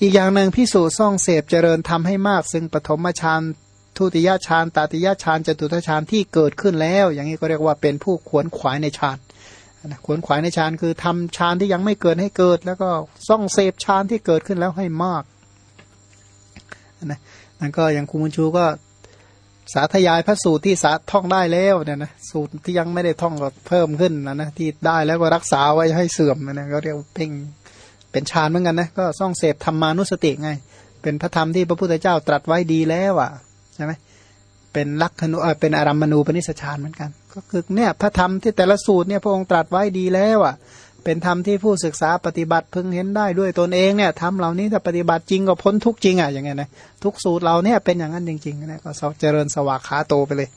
อีกอย่างหนึ่งพิสูจน์ซ่องเสพเจริญทำให้มาก ซึ่งปฐมฌานทุติยฌานตาติยฌานจตุตฌานที่เกิดขึ้นแล้ว อย่างนี้ก็เรียกว่าเป็นผู้ขวนขวายในฌานนะขวนขวายในฌานคือทำฌานที่ยังไม่เกิดให้เกิด แล้วก็ซ่องเสพฌานที่เกิดขึ้นแล้วให้มากนะนั่นก็อย่างคุมุชูก็สาธยายพระสูตรที่สาท่องได้แล้วเนี่ยนะสูตรที่ยังไม่ได้ท่องก็เพิ่มขึ้นนะนะที่ได้แล้วก็รักษาไว้ให้เสื่อมนะก็เรียกเพ่ง เป็นฌานเหมือนกันนะก็ซ่องเสพธรรมานุสติไง เป็นพระธรรมที่พระพุทธเจ้าตรัสไว้ดีแล้วอะใช่ไหมเป็นลักขณูเป็นอารัมมณูปนิสชานเหมือนกัน ก็คือเนี่ยพระธรรมที่แต่ละสูตรเนี่ยพระองค์ตรัสไว้ดีแล้วอะเป็นธรรมที่ผู้ศึกษาปฏิบัติพึงเห็นได้ด้วยตนเองเนี่ยทำเหล่านี้ถ้าปฏิบัติจริงก็พ้นทุกจริงอะอย่างเงี้ยนะทุกสูตรเราเนี่ยเป็นอย่างนั้นจริงๆนะก็เจริญสวากขาโตไปเลย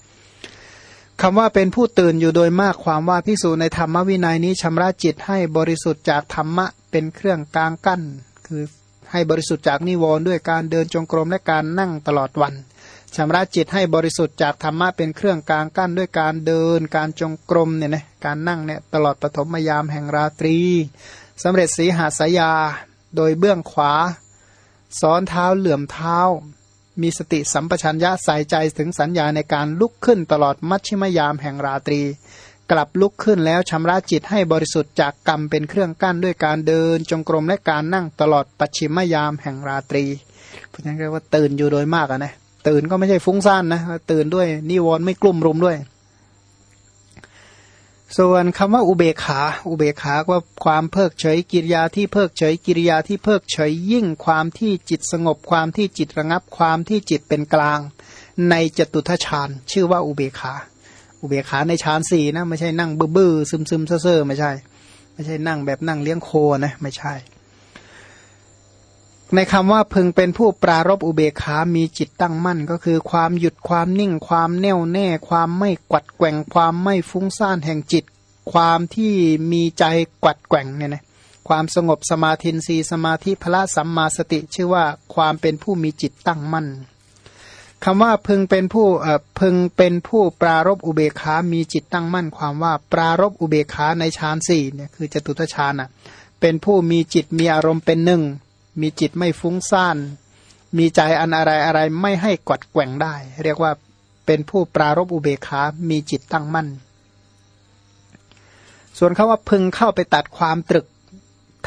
คำว่าเป็นผู้ตื่นอยู่โดยมากความว่าพิสูจในธรรมวินัยนี้ชำระจิตให้บริสุทธิ์จากธรรมะ เป็นเครื่องกลางกั้น คือให้บริสุทธิ์จากนิวรณ์ด้วยการเดินจงกรมและการนั่งตลอดวันชำระจิตให้บริสุทธิ์จากธรรมะเป็นเครื่องกลางกั้นด้วยการเดิน การจงกรมเนี่ยนะการนั่งเนี่ยตลอดปฐมยามแห่งราตรีสำเร็จสีหาสายา โดยเบื้องขวาซ้อนเท้าเหลื่อมเท้า มีสติสัมปชัญญะใส่ใจถึงสัญญาในการลุกขึ้นตลอดมัชชิมยามแห่งราตรี กลับลุกขึ้นแล้วชำระจิตให้บริสุทธิ์จากกรรมเป็นเครื่องกั้นด้วยการเดิน จงกรมและการนั่งตลอดปัจฉิมยามแห่งราตรี เพราะฉะนั้นเรียกว่าตื่นอยู่โดยมากนะตื่นก็ไม่ใช่ฟุ้งซ่านนะตื่นด้วยนิวรณ์ไม่กลุ่มรุมด้วย ส่วนคำว่าอุเบกขา อุเบกขาว่าความเพิกเฉยกิริยาที่เพิกเฉยกิริยาที่เพิกเฉยยิ่งความที่จิตสงบความที่จิตระงับความที่จิตเป็นกลาง ในจตุทชานชื่อว่าอุเบกขา อุเบกขาในฌานสี่นะไม่ใช่นั่งบื้อๆซึมๆเซ่อๆไม่ใช่ ไม่ใช่นั่งแบบนั่งเลี้ยงโคนะไม่ใช่ ในคำว่าพึงเป็นผู้ปรารบอุเบกขามีจิตตั้งมั่น ก็คือความหยุดความนิ่ง ความแน่วแน่ ความไม่กวัดแกว่ง ความไม่ฟุ้งซ่านแห่งจิต ความที่มีใจกวัดแกว่งเนี่ยนะความสงบสมาธินีสมาธิพระสัมมาสติ ชื่อว่าความเป็นผู้มีจิตตั้งมั่น คำว่าพึงเป็นผู้เอ่อพึงเป็นผู้ปรารบอุเบกขามีจิตตั้งมั่นความว่าปรารบอุเบกขาในฌานสี่เนี่ยคือจตุตฌานอะเป็นผู้มีจิตมีอารมณ์เป็นหนึ่ง มีจิตไม่ฟุ้งซ่าน มีใจอันอะไรอะไรไม่ให้กัดแกว่งได้ เรียกว่าเป็นผู้ปรารบอุเบกขามีจิตตั้งมั่น ส่วนคาว่าพึงเข้าไปตัดความตรึก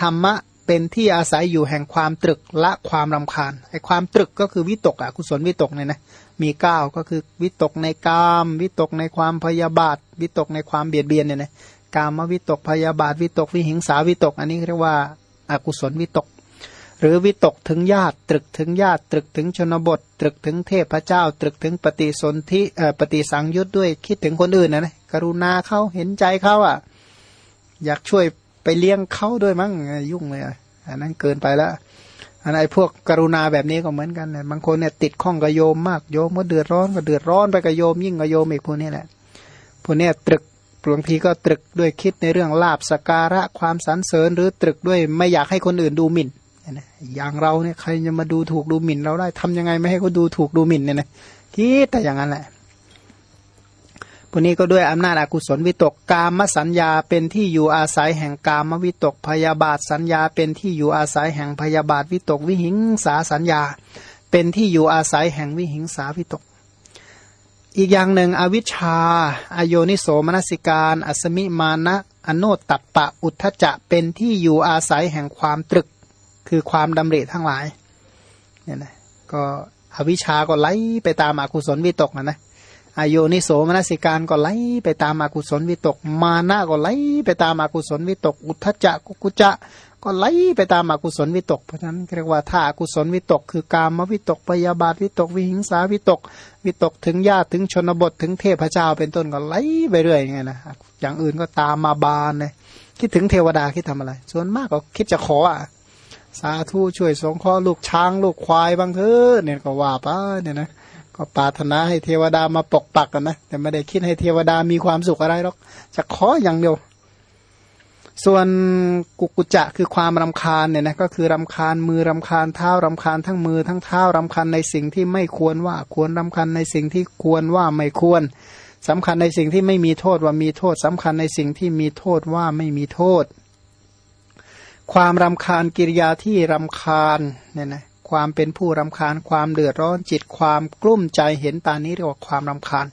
ธรรมะ เป็นที่อาศัยอยู่แห่งความตรึกละความรำคาญไอ้ความตรึกก็คือวิตกอะกุศลวิตกเนี่ยนะมีเก้าก็คือวิตกในกาม วิตกในความพยาบาท วิตกในความเบียดเบียนเนี่ยนะกามวิตกพยาบาท วิตกวิหิงสาวิตก อันนี้เรียกว่าอากุศลวิตก หรือวิตกถึงญาติ ตรึกถึงญาติ ตรึกถึงชนบท ตรึกถึงเทพเจ้า ตรึกถึงปฏิสนธิปฏิสังยุตด้วยคิดถึงคนอื่นนะนะกรุณาเขาเห็นใจเขาอะอยากช่วย เลี้ยงเขาด้วยมั้งยุ่งเลยอันนั้นเกินไปแล้วอันไอ้พวกกรุณาแบบนี้ก็เหมือนกันเนี่ยบางคนเนี่ยติดข้องกับโยมมากโยมก็เดือดร้อนก็เดือดร้อนไปกับโยมยิ่งกับโยมอีกพวกนี้แหละพวกนี้ตรึกบางทีก็ตรึกด้วยคิดในเรื่องลาบสการะความสรรเสริญ หรือตรึกด้วยไม่อยากให้คนอื่นดูหมิ่นนะอย่างเราเนี่ยใครจะมาดูถูกดูหมิ่น เราได้ทำยังไงไม่ให้เขาดูถูกดูหมิ่นเนี่ยนะคิดแต่อย่างนั้นแหละ พวกนี้ก็ด้วยอำนาจอากุศลวิตกกามสัญญาเป็นที่อยู่อาศัยแห่งกามวิตกพยาบาทสัญญา เป็นที่อยู่อาศัยแห่งพยาบาทวิตกวิหิงสาสัญญา เป็นที่อยู่อาศัยแห่งวิหิงสาวิตก อีกอย่างหนึ่งอวิชชา อโยนิโสมนสิการ อัสมิมานะอโนตตัปปะอุทธจะเป็นที่อยู่อาศัยแห่งความตรึก คือความดำริทั้งหลายเนี่ยนะก็อวิชาก็ไหลไปตามอากุศลวิตกนะนะ อายนิโสมนสิการก็ไหลไปตามอากุศลวิตก มานะก็ไหลไปตามอากุศลวิตก อุทธจักกุจะก็ไหลไปตามอากุศลวิตก เพราะฉะนั้นเรียกว่าถ้าอากุศลวิตก คือกามวิตกปยาบาทวิตก วิหิงสาวิตก วิตกถึงญาติถึงชนบทถึงเทพเจ้าเป็นต้นก็ไหลไปเรื่อยอย่างนี้นะอย่างอื่นก็ตามมาบานเลยคิดถึงเทวดาคิดทำอะไร ส่วนมากก็คิดจะขออะสาธุช่วยสงเคราะห์ลูกช้างลูกควายบ้างเถอะเนี่ยก็ว่าไปเนี่ยนะ ก็ปาถนาให้เทวดามาปกปักกันนะ แต่ไม่ได้คิดให้เทวดามีความสุขอะไรหรอก จะขออย่างเดียว ส่วนกุกุจะคือความรำคาญเนี่ยนะก็คือรำคาญมือรำคาญเท้ารำคาญทั้งมือทั้งเท้ารำคาญในสิ่งที่ไม่ควรว่าควรรำคาญในสิ่งที่ควรว่าไม่ควรสำคัญในสิ่งที่ไม่มีโทษว่ามีโทษสำคัญในสิ่งที่มีโทษว่าไม่มีโทษ ความรำคาญกิริยาที่รำคาญเนี่ยนะ ความเป็นผู้รำคาญ ความเดือดร้อนจิตความกลุ้มใจเห็นตานี้เรียกว่าความรำคาญ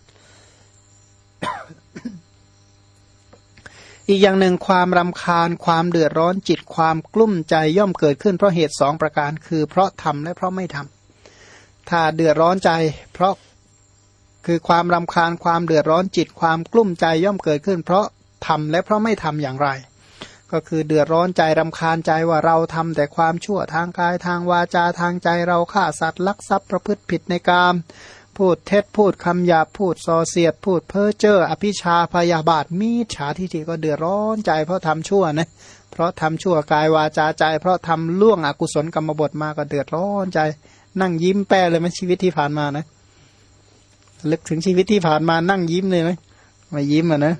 อีกอย่างหนึ่งความรำคาญ ความเดือดร้อนจิตความกลุ้มใจย่อมเกิดขึ้นเพราะเหตุสองประการ คือ เพราะทำและเพราะไม่ทำถ้าเดือดร้อนใจ เพราะคือความรำคาญความเดือดร้อนจิตความกลุ้มใจย่อมเกิดขึ้น เพราะทำและเพราะไม่ทำอย่างไร ก็คือเดือดร้อนใจรำคาญใจว่าเราทำแต่ความชั่วทางกายทางวาจาทางใจเราฆ่าสัตว์ลักทรัพย์ประพฤติผิดในกาม พูดเท็จพูดคำหยาพูดส่อเสียด พูดเพ้อเจ้ออภิชาพยาบาทมีฉาทิฏฐิก็เดือดร้อนใจเพราะทำชั่วนะเพราะทำชั่วกายวาจาใจ เพราะทำล่วงอกุศลกรรมบทมาก็เดือดร้อนใจ นั่งยิ้มแป้เลยมันชีวิตที่ผ่านมานะลึกถึงชีวิตที่ผ่านมานั่งยิ้มเลยไหมไม่ยิ้มอะนะ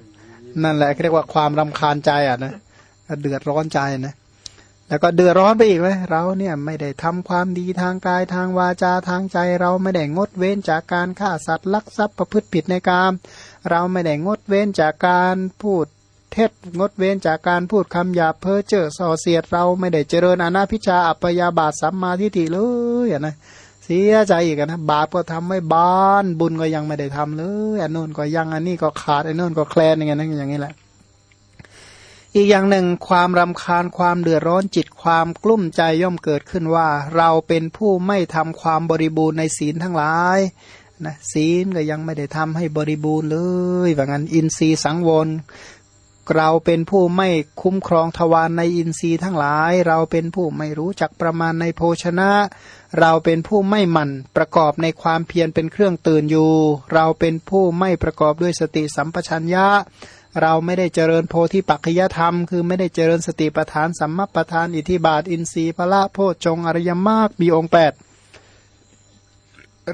นั่นแหละเรียกว่าความรำคาญใจอะนะ เดือดร้อนใจนะแล้วก็เดือดร้อนไปอีกไหมเราเนี่ยไม่ได้ทำความดีทางกายทางวาจาทางใจ เราไม่ได้งดเว้นจากการฆ่าสัตว์ลักทรัพย์ประพฤติผิดในกามเราไม่ได้งดเว้นจากการพูดเท็จงดเว้นจากการพูดคำหยาเพ้อเจ้อส่อเสียดเราไม่ได้เจริญอนาพิชาอัปยาบาทสัมมาทิฏฐิเลยนะเสียใจอีกนะบาปก็ทำไม่บ้านบุญก็ยังไม่ได้ทำเลยอันนู้นก็ยังอันนี้ก็ขาดอันนู้นก็แคลนอย่างเงี้ยอย่างนี้แหละ อีกอย่างหนึ่งความรำคาญความเดือดร้อนจิตความกลุ้มใจย่อมเกิดขึ้นว่า เราเป็นผู้ไม่ทำความบริบูรณ์ในศีลทั้งหลายนะศีลก็ยังไม่ได้ทำให้บริบูรณ์เลยว่างั้นอินทรีย์สังวรเราเป็นผู้ไม่คุ้มครองทวารในอินทรีย์ทั้งหลาย เราเป็นผู้ไม่รู้จักประมาณในโภชนะ เราเป็นผู้ไม่หมั่นประกอบในความเพียรเป็นเครื่องตื่นอยู่ เราเป็นผู้ไม่ประกอบด้วยสติสัมปชัญญะ เราไม่ได้เจริญโพธิปัจจยธรรม คือไม่ได้เจริญสติปัฏฐานสัมมาปัฏฐานอิทิบาท อินทรีย์พระโพชงอริยมากมีองค์แปด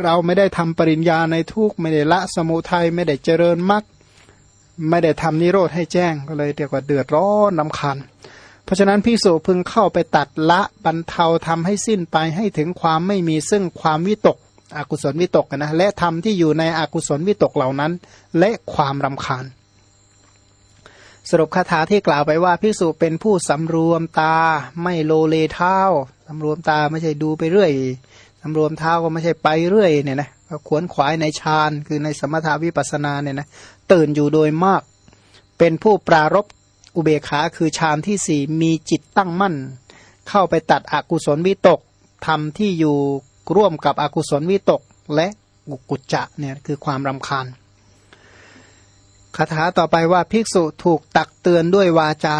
เราไม่ได้ทำปริญญาในทุกไม่ได้ละสมุทัยไม่ได้เจริญมรรคไม่ได้ทำนิโรธให้แจ้งก็เลยเดียวกับเดือดร้อนนำคันเพราะฉะนั้นพิสูจพึงเข้าไปตัดละบรรเทาทำให้สิ้นไปให้ถึงความไม่มีซึ่งความวิตก อกุศลวิตกนะและทำที่อยู่ในอกุศลวิตกเหล่านั้น และความรำคาญ สรุปคาถาที่กล่าวไปว่าพิสุเป็นผู้สำรวมตาไม่โลเลเท้าสำรวมตาไม่ใช่ดูไปเรื่อยสำรวมเท้าก็ไม่ใช่ไปเรื่อยเนี่ยนะก็ขวนขวายในฌานคือในสมถาวิปัสนาเนี่ยนะตื่นอยู่โดยมาก เป็นผู้ปรารบอุเบขาคือฌานที่สี่มีจิตตั้งมั่น เข้าไปตัดอกุศลวิตกทำที่อยู่ร่วมกับอกุศลวิตกและกุกุจจะเนี่ยคือความรำคาญ คาถาต่อไปว่าภิกษุถูกตักเตือนด้วยวาจา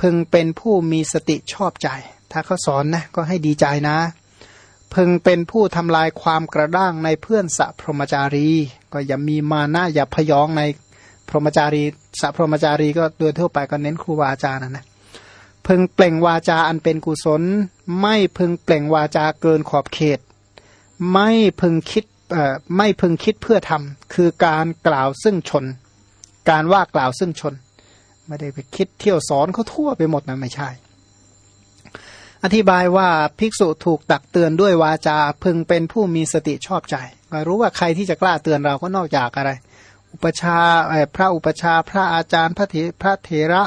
พึงเป็นผู้มีสติชอบใจ ถ้าเขาสอนนะก็ให้ดีใจนะ พึงเป็นผู้ทำลายความกระด้างในเพื่อนสัพพรมจารี ก็อย่ามีมานะอย่าพยองในพรหมจารีสัพพรมจารีก็โดยทั่วไปก็เน้นครูวาจานะนะพึงเปล่งวาจาอันเป็นกุศล ไม่พึงเปล่งวาจาเกินขอบเขต ไม่พึงคิดไม่พึงคิดเพื่อทำคือการกล่าวซึ่งชน การว่ากล่าวซึ่งชน ไม่ได้ไปคิดเที่ยวสอนเขาทั่วไปหมดนะไม่ใช่ อธิบายว่าภิกษุถูกตักเตือนด้วยวาจาพึงเป็นผู้มีสติชอบใจรู้ว่าใครที่จะกล้าเตือนเราก็นอกจากอะไร อุปชาพระอุปชาพระอาจารย์พระเถพระเถระ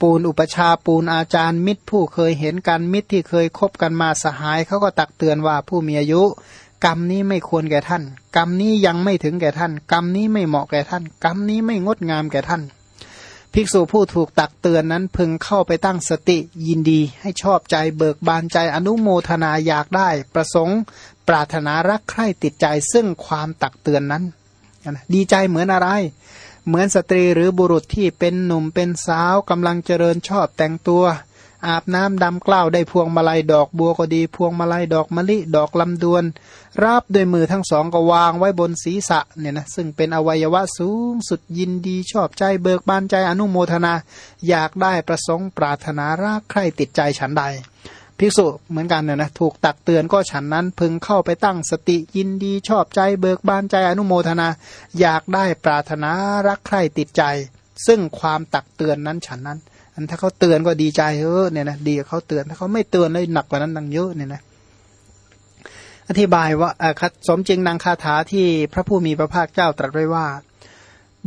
ปูนอุปชาปูนอาจารย์มิตรผู้เคยเห็นกันมิตรที่เคยคบกันมาสหายเขาก็ตักเตือนว่าผู้มีอายุ กรรมนี้ไม่ควรแก่ท่าน กรรมนี้ยังไม่ถึงแก่ท่าน กรรมนี้ไม่เหมาะแก่ท่าน กรรมนี้ไม่งดงามแก่ท่าน ภิกษุผู้ถูกตักเตือนนั้นพึงเข้าไปตั้งสติยินดีให้ชอบใจเบิกบานใจอนุโมทนาอยากได้ ประสงค์ ปรารถนารักใคร่ติดใจซึ่งความตักเตือนนั้นดีใจเหมือนอะไร เหมือนสตรีหรือบุรุษที่เป็นหนุ่มเป็นสาวกำลังเจริญชอบแต่งตัว อาบน้ำดำกล้าวได้พวงมาลัยดอกบัวก็ดี พวงมาลัยดอกมะลิดอกลำดวน ราบด้วยมือทั้งสองก็วางไว้บนศีรษะเนี่ยนะซึ่งเป็นอวัยวะสูงสุดยินดีชอบใจเบิกบานใจอนุโมทนา อยากได้ประสงค์ปรารถนารักใคร่ติดใจฉันใดภิกษุเหมือนกันเนี่ยนะถูกตักเตือนก็ฉันนั้นพึงเข้าไปตั้งสติยินดีชอบใจเบิกบานใจอนุโมทนา อยากได้ปรารถนารักใคร่ติดใจ ซึ่งความตักเตือนนั้นฉันนั้น อันถ้าเขาเตือนก็ดีใจเออเนี่ยนะดีเขาเตือนถ้าเขาไม่เตือนเลยหนักกว่านั้นดังเยอะเนี่ยนะอธิบายว่าสมจริงนางคาถาที่พระผู้มีพระภาคเจ้าตรัสไว้ว่า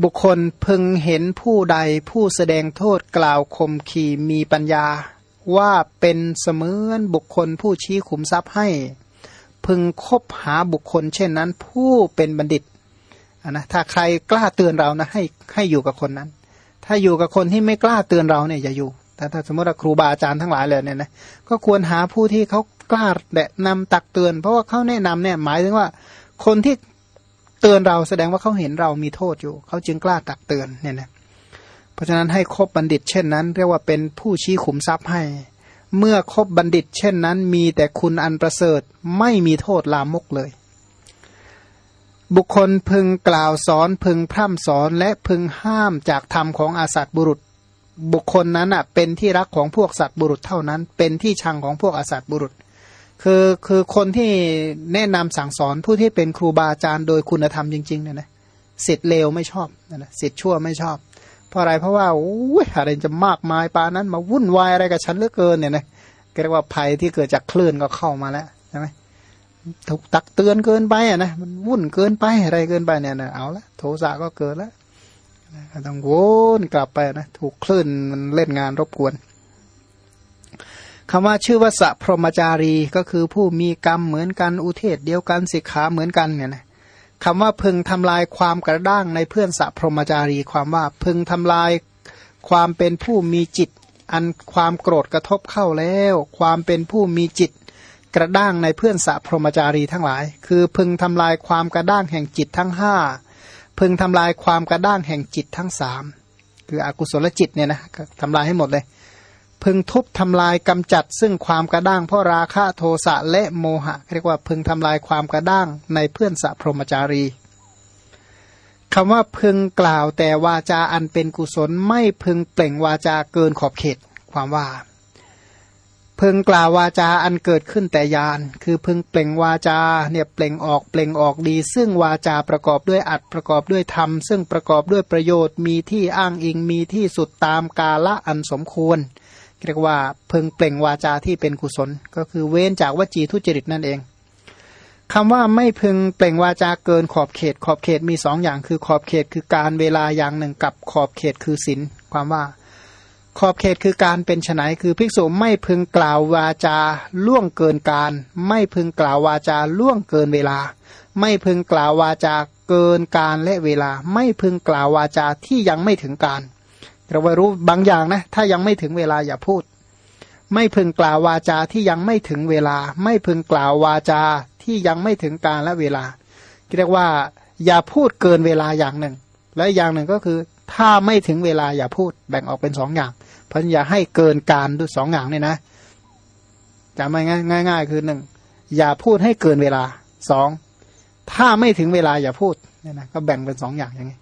บุคคลพึงเห็นผู้ใดผู้แสดงโทษกล่าวคมขีมีปัญญา ว่าเป็นเสมือนบุคคลผู้ชี้ขุมทรัพย์ให้ พึงคบหาบุคคล เช่นนั้นผู้เป็นบัณฑิตนะถ้าใครกล้าเตือนเรานะให้ให้อยู่กับคนนั้น ถ้าอยู่กับคนที่ไม่กล้าเตือนเราเนี่ยอย่าอยู่แต่ถ้าสมมติว่าครูบาอาจารย์ทั้งหลายเลยเนี่ยนะก็ควรหาผู้ที่เขากล้าแนะนำตักเตือน เพราะว่าเขาแนะนำเนี่ยหมายถึงว่า คนที่เตือนเราแสดงว่าเขาเห็นเรามีโทษอยู่ เขาจึงกล้าตักเตือนเนี่ยนะเพราะฉะนั้นให้คบบัณฑิต เช่นนั้น เรียกว่าเป็นผู้ชี้ขุมทรัพย์ให้ เมื่อคบบัณฑิต เช่นนั้น มีแต่คุณอันประเสริฐไม่มีโทษลามกเลย บุคคลพึงกล่าวสอนพึงพร่ำสอนและพึงห้ามจากธรรมของอาสัตบุรุษ บุคคลนั้นอะเป็นที่รักของพวกสัตว์บุรุษเท่านั้น เป็นที่ชังของพวกอาสัตบุรุษ คือคือคนที่แนะนำสั่งสอนผู้ที่เป็นครูบาอาจารย์โดยคุณธรรมจริงๆเนี่ยนะสิทธิ์เลวไม่ชอบนะสิทธิ์ชั่วไม่ชอบ เพราะอะไรเพราะว่าโอ้ยอะไรจะมากมายปานั้นมาวุ่นวายอะไรกับฉันเหลือเกินเนี่ยนะเรียกว่าภัยที่เกิดจากคลื่นก็เข้ามาแล้วใช่ไหม ถูกตักเตือนเกินไปอะนะมันวุ่นเกินไปอะไรเกินไปเนี่ยนะเอาละโทสะก็เกิดแล้วต้องวนกลับไปนะถูกคลื่นมันเล่นงานรบกวนคำว่าชื่อว่าสัพรหมจารีก็คือผู้มีกรรมเหมือนกันอุเทศเดียวกันสิกขาเหมือนกันเนี่ยนะคำว่าพึงทำลายความกระด้างในเพื่อนสัพรหมจารี ความว่าพึงทำลายความเป็นผู้มีจิต อันความโกรธกระทบเข้าแล้ว ความเป็นผู้มีจิต กระด้างในเพื่อนสัพรมจารีทั้งหลาย คือพึงทำลายความกระด้างแห่งจิตทั้งห้าพึงทำลายความกระด้างแห่งจิตทั้งสามคืออกุศลจิตเนี่ยนะทำลายให้หมดเลย พึงทุบทำลายกำจัดซึ่งความกระด้างเพราะราคะโทสะและโมหะ เรียกว่าพึงทำลายความกระด้างในเพื่อนสัพรมจารีคำว่าพึงกล่าวแต่วาจาอันเป็นกุศลไม่พึงเปล่งวาจาเกินขอบเขตความว่า พึงกล่าววาจาอันเกิดขึ้นแต่ยานคือพึงเปล่งวาจาเนี่ยเปล่งออกเปล่งออกดี ซึ่งวาจาประกอบด้วยอัดประกอบด้วยธรรม ซึ่งประกอบด้วยประโยชน์มีที่อ้างอิงมีที่สุดตามกาละอันสมควรเรียกว่าพึงเปล่งวาจาที่เป็นกุศล ก็คือเว้นจากวจีทุจริตนั่นเองคำว่าไม่พึงเปล่งวาจาเกินขอบเขต ขอบเขตมีสองอย่างคือขอบเขตคือการเวลาอย่างหนึ่งกับขอบเขตคือศีลความว่า ขอบเขตคือการเป็นไฉนคือภิกษุไม่พึงกล่าววาจาล่วงเกินการ ไม่พึงกล่าววาจาล่วงเกินเวลา ไม่พึงกล่าววาจาเกินการและเวลา ไม่พึงกล่าววาจาที่ยังไม่ถึงการเราว่ารู้บางอย่างนะถ้ายังไม่ถึงเวลาอย่าพูด ไม่พึงกล่าววาจาที่ยังไม่ถึงเวลา ไม่พึงกล่าววาจาที่ยังไม่ถึงการและเวลาเรียกว่า อย่าพูดเกินเวลาอย่างหนึ่ง และอย่างหนึ่งก็คือ ถ้าไม่ถึงเวลาอย่าพูดแบ่งออกเป็นสองอย่างเพราะอย่าให้เกินการด้วยสองอย่างเนี่ยนะจำไม่ง่ายง่ายคือหนึ่งอย่าพูดให้เกินเวลาสองถ้าไม่ถึงเวลาอย่าพูดเนี่ยนะก็แบ่งเป็นสองอย่างอย่างนี้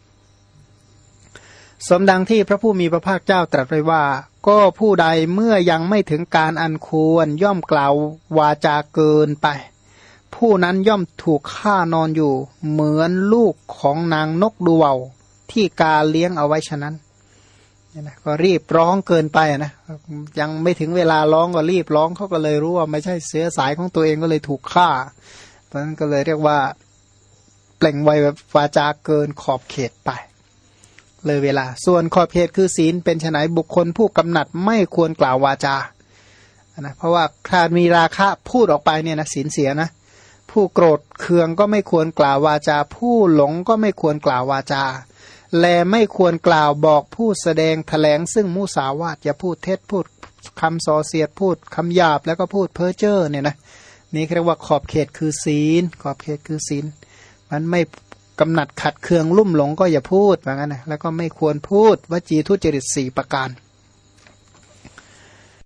สมดังที่พระผู้มีพระภาคเจ้าตรัสไว้ว่า ก็ผู้ใดเมื่อยังไม่ถึงการอันควรย่อมกล่าววาจาเกินไป ผู้นั้นย่อมถูกฆ่านอนอยู่ เหมือนลูกของนางนกดูเวา ที่กาเลี้ยงเอาไว้ฉะนั้นนี่นะก็รีบร้องเกินไปนะยังไม่ถึงเวลาร้องก็รีบร้องเขาก็เลยรู้ว่าไม่ใช่เสียสายของตัวเองก็เลยถูกฆ่า เพราะนั้นก็เลยเรียกว่าเปล่งไวแบบวาจาเกินขอบเขตไป เลยเวลา ส่วนขอบเขตคือศีลเป็นไฉนบุคคลผู้กำหนัดไม่ควรกล่าววาจานะเพราะว่าถ้ามีราคะพูดออกไปเนี่ยนะศีลเสียนะผู้โกรธเคืองก็ไม่ควรกล่าววาจา ผู้หลงก็ไม่ควรกล่าววาจา และไม่ควรกล่าวบอกผู้แสดงแถลงซึ่งมุสาวาทอย่าพูดเท็จพูดคำส่อเสียดพูดคำหยาบแล้วก็พูดเพ้อเจ้อเนี่ยนะนี่เรียกว่าขอบเขตคือศีล ขอบเขตคือศีล มันไม่กำหนัดขัดเคืองลุ่มหลงก็อย่าพูดว่างั้นนะแล้วก็ไม่ควรพูดวจีทุจริตสี่ประการ